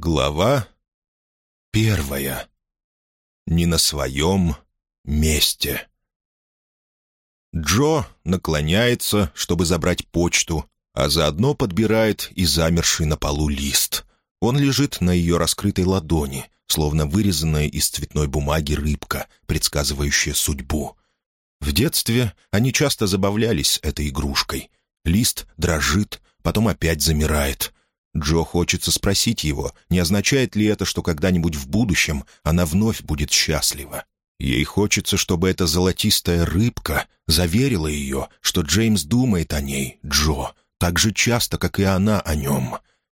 Глава первая. Не на своем месте. Джо наклоняется, чтобы забрать почту, а заодно подбирает и замерший на полу лист. Он лежит на ее раскрытой ладони, словно вырезанная из цветной бумаги рыбка, предсказывающая судьбу. В детстве они часто забавлялись этой игрушкой. Лист дрожит, потом опять замирает — Джо хочется спросить его, не означает ли это, что когда-нибудь в будущем она вновь будет счастлива. Ей хочется, чтобы эта золотистая рыбка заверила ее, что Джеймс думает о ней, Джо, так же часто, как и она о нем.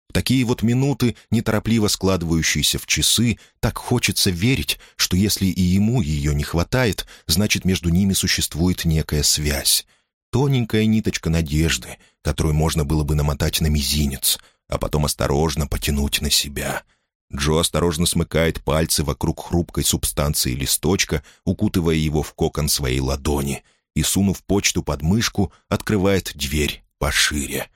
В такие вот минуты, неторопливо складывающиеся в часы, так хочется верить, что если и ему ее не хватает, значит, между ними существует некая связь. Тоненькая ниточка надежды, которую можно было бы намотать на мизинец — а потом осторожно потянуть на себя. Джо осторожно смыкает пальцы вокруг хрупкой субстанции листочка, укутывая его в кокон своей ладони, и, сунув почту под мышку, открывает дверь пошире.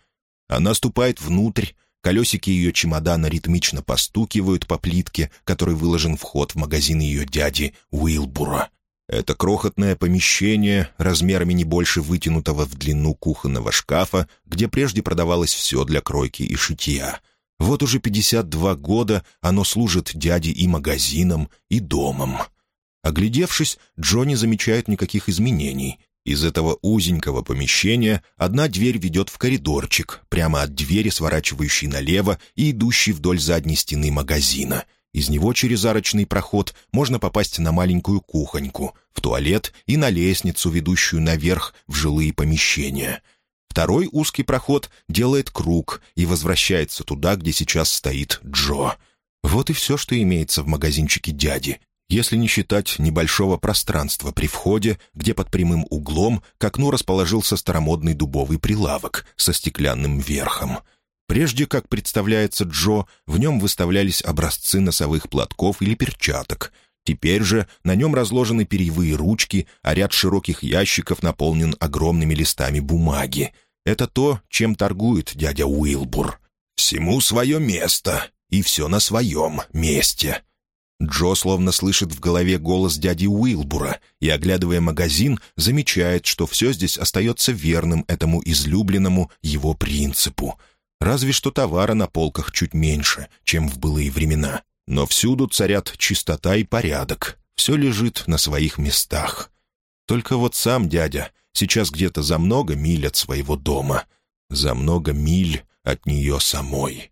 Она ступает внутрь, колесики ее чемодана ритмично постукивают по плитке, которой выложен вход в магазин ее дяди Уилбура. Это крохотное помещение, размерами не больше вытянутого в длину кухонного шкафа, где прежде продавалось все для кройки и шитья. Вот уже 52 года оно служит дяде и магазином, и домом. Оглядевшись, Джонни замечает никаких изменений. Из этого узенького помещения одна дверь ведет в коридорчик, прямо от двери, сворачивающей налево и идущей вдоль задней стены магазина — из него через арочный проход можно попасть на маленькую кухоньку, в туалет и на лестницу, ведущую наверх в жилые помещения. Второй узкий проход делает круг и возвращается туда, где сейчас стоит Джо. Вот и все, что имеется в магазинчике дяди, если не считать небольшого пространства при входе, где под прямым углом к окну расположился старомодный дубовый прилавок со стеклянным верхом — Прежде, как представляется Джо, в нем выставлялись образцы носовых платков или перчаток. Теперь же на нем разложены перьевые ручки, а ряд широких ящиков наполнен огромными листами бумаги. Это то, чем торгует дядя Уилбур. «Всему свое место, и все на своем месте». Джо словно слышит в голове голос дяди Уилбура и, оглядывая магазин, замечает, что все здесь остается верным этому излюбленному его принципу — Разве что товара на полках чуть меньше, чем в былые времена. Но всюду царят чистота и порядок. Все лежит на своих местах. Только вот сам дядя сейчас где-то за много миль от своего дома. За много миль от нее самой.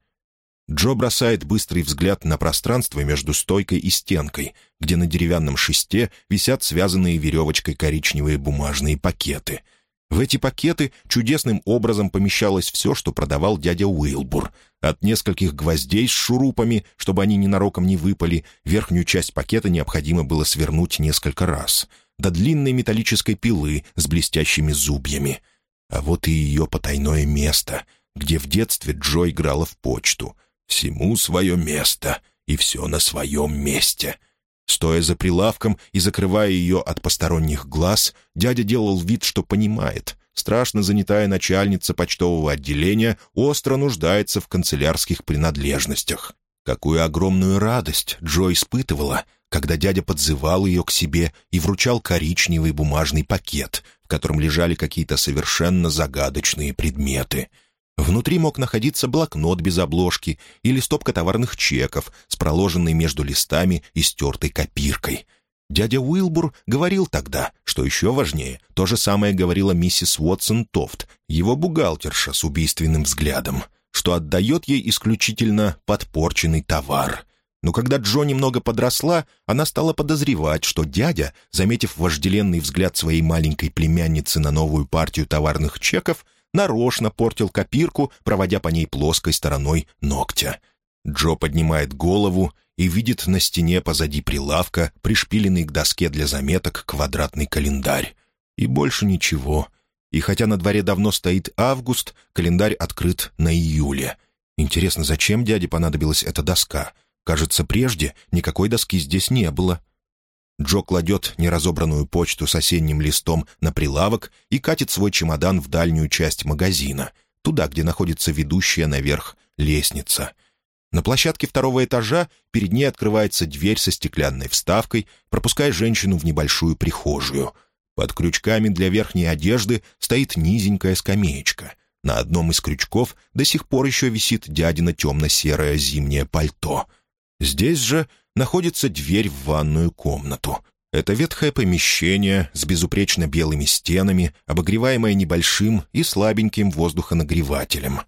Джо бросает быстрый взгляд на пространство между стойкой и стенкой, где на деревянном шесте висят связанные веревочкой коричневые бумажные пакеты — в эти пакеты чудесным образом помещалось все, что продавал дядя Уилбур. От нескольких гвоздей с шурупами, чтобы они ненароком не выпали, верхнюю часть пакета необходимо было свернуть несколько раз, до длинной металлической пилы с блестящими зубьями. А вот и ее потайное место, где в детстве Джо играла в почту. Всему свое место, и все на своем месте — Стоя за прилавком и закрывая ее от посторонних глаз, дядя делал вид, что понимает. Страшно занятая начальница почтового отделения остро нуждается в канцелярских принадлежностях. Какую огромную радость Джо испытывала, когда дядя подзывал ее к себе и вручал коричневый бумажный пакет, в котором лежали какие-то совершенно загадочные предметы — Внутри мог находиться блокнот без обложки или стопка товарных чеков с проложенной между листами и стертой копиркой. Дядя Уилбур говорил тогда, что еще важнее, то же самое говорила миссис Уотсон Тофт, его бухгалтерша с убийственным взглядом, что отдает ей исключительно подпорченный товар. Но когда Джо немного подросла, она стала подозревать, что дядя, заметив вожделенный взгляд своей маленькой племянницы на новую партию товарных чеков, нарочно портил копирку, проводя по ней плоской стороной ногтя. Джо поднимает голову и видит на стене позади прилавка пришпиленный к доске для заметок квадратный календарь. И больше ничего. И хотя на дворе давно стоит август, календарь открыт на июле. Интересно, зачем дяде понадобилась эта доска? Кажется, прежде никакой доски здесь не было. Джо кладет неразобранную почту с осенним листом на прилавок и катит свой чемодан в дальнюю часть магазина, туда, где находится ведущая наверх лестница. На площадке второго этажа перед ней открывается дверь со стеклянной вставкой, пропуская женщину в небольшую прихожую. Под крючками для верхней одежды стоит низенькая скамеечка. На одном из крючков до сих пор еще висит дядина темно-серое зимнее пальто. Здесь же находится дверь в ванную комнату. Это ветхое помещение с безупречно белыми стенами, обогреваемое небольшим и слабеньким воздухонагревателем.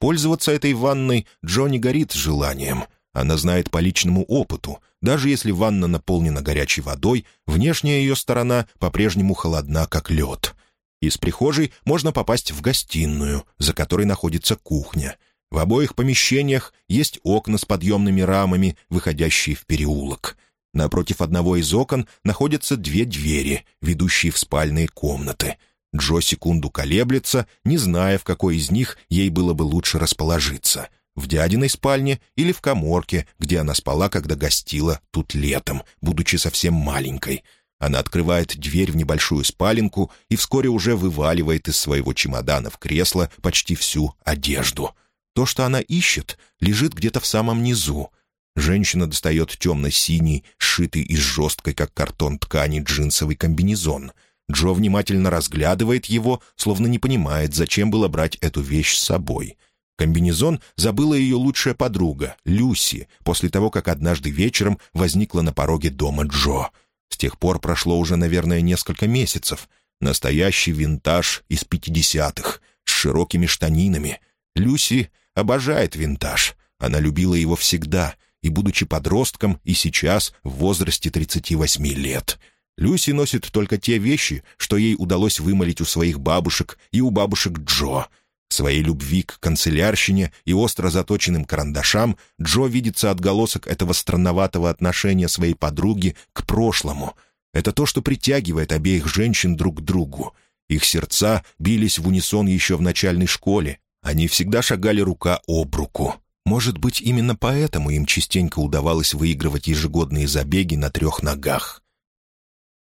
Пользоваться этой ванной Джо не горит желанием. Она знает по личному опыту. Даже если ванна наполнена горячей водой, внешняя ее сторона по-прежнему холодна, как лед. Из прихожей можно попасть в гостиную, за которой находится кухня. В обоих помещениях есть окна с подъемными рамами, выходящие в переулок — Напротив одного из окон находятся две двери, ведущие в спальные комнаты. Джо секунду колеблется, не зная, в какой из них ей было бы лучше расположиться. В дядиной спальне или в коморке, где она спала, когда гостила тут летом, будучи совсем маленькой. Она открывает дверь в небольшую спаленку и вскоре уже вываливает из своего чемодана в кресло почти всю одежду. То, что она ищет, лежит где-то в самом низу — Женщина достает темно-синий, сшитый из жесткой, как картон ткани, джинсовый комбинезон. Джо внимательно разглядывает его, словно не понимает, зачем было брать эту вещь с собой. Комбинезон забыла ее лучшая подруга, Люси, после того, как однажды вечером возникла на пороге дома Джо. С тех пор прошло уже, наверное, несколько месяцев. Настоящий винтаж из пятидесятых, с широкими штанинами. Люси обожает винтаж. Она любила его всегда — и будучи подростком, и сейчас, в возрасте 38 лет. Люси носит только те вещи, что ей удалось вымолить у своих бабушек и у бабушек Джо. Своей любви к канцелярщине и остро заточенным карандашам Джо видится отголосок этого странноватого отношения своей подруги к прошлому. Это то, что притягивает обеих женщин друг к другу. Их сердца бились в унисон еще в начальной школе. Они всегда шагали рука об руку. Может быть, именно поэтому им частенько удавалось выигрывать ежегодные забеги на трех ногах.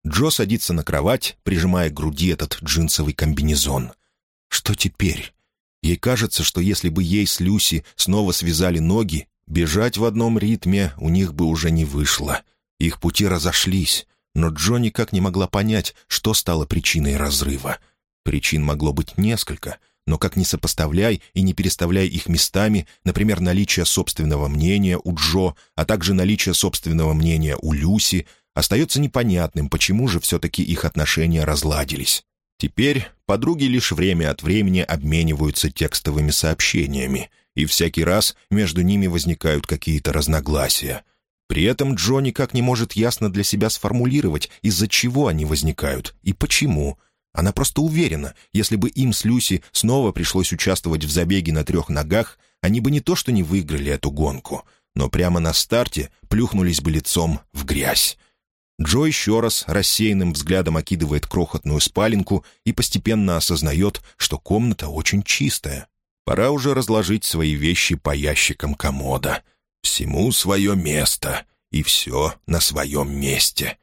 Джо садится на кровать, прижимая к груди этот джинсовый комбинезон. Что теперь? Ей кажется, что если бы ей с Люси снова связали ноги, бежать в одном ритме у них бы уже не вышло. Их пути разошлись, но Джо никак не могла понять, что стало причиной разрыва. Причин могло быть несколько, но как ни сопоставляй и не переставляй их местами, например, наличие собственного мнения у Джо, а также наличие собственного мнения у Люси, остается непонятным, почему же все-таки их отношения разладились. Теперь подруги лишь время от времени обмениваются текстовыми сообщениями, и всякий раз между ними возникают какие-то разногласия. При этом Джо никак не может ясно для себя сформулировать, из-за чего они возникают и почему – она просто уверена, если бы им с Люси снова пришлось участвовать в забеге на трех ногах, они бы не то что не выиграли эту гонку, но прямо на старте плюхнулись бы лицом в грязь. Джо еще раз рассеянным взглядом окидывает крохотную спаленку и постепенно осознает, что комната очень чистая. Пора уже разложить свои вещи по ящикам комода. Всему свое место, и все на своем месте.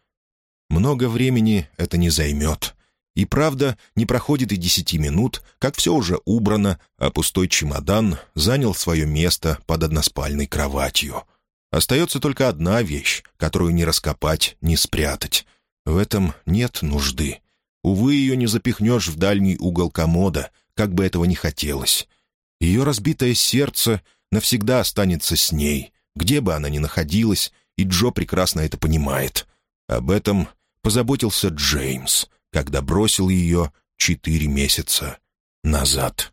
Много времени это не займет. И правда, не проходит и десяти минут, как все уже убрано, а пустой чемодан занял свое место под односпальной кроватью. Остается только одна вещь, которую не раскопать, не спрятать. В этом нет нужды. Увы, ее не запихнешь в дальний угол комода, как бы этого ни хотелось. Ее разбитое сердце навсегда останется с ней, где бы она ни находилась, и Джо прекрасно это понимает. Об этом позаботился Джеймс — когда бросил ее четыре месяца назад.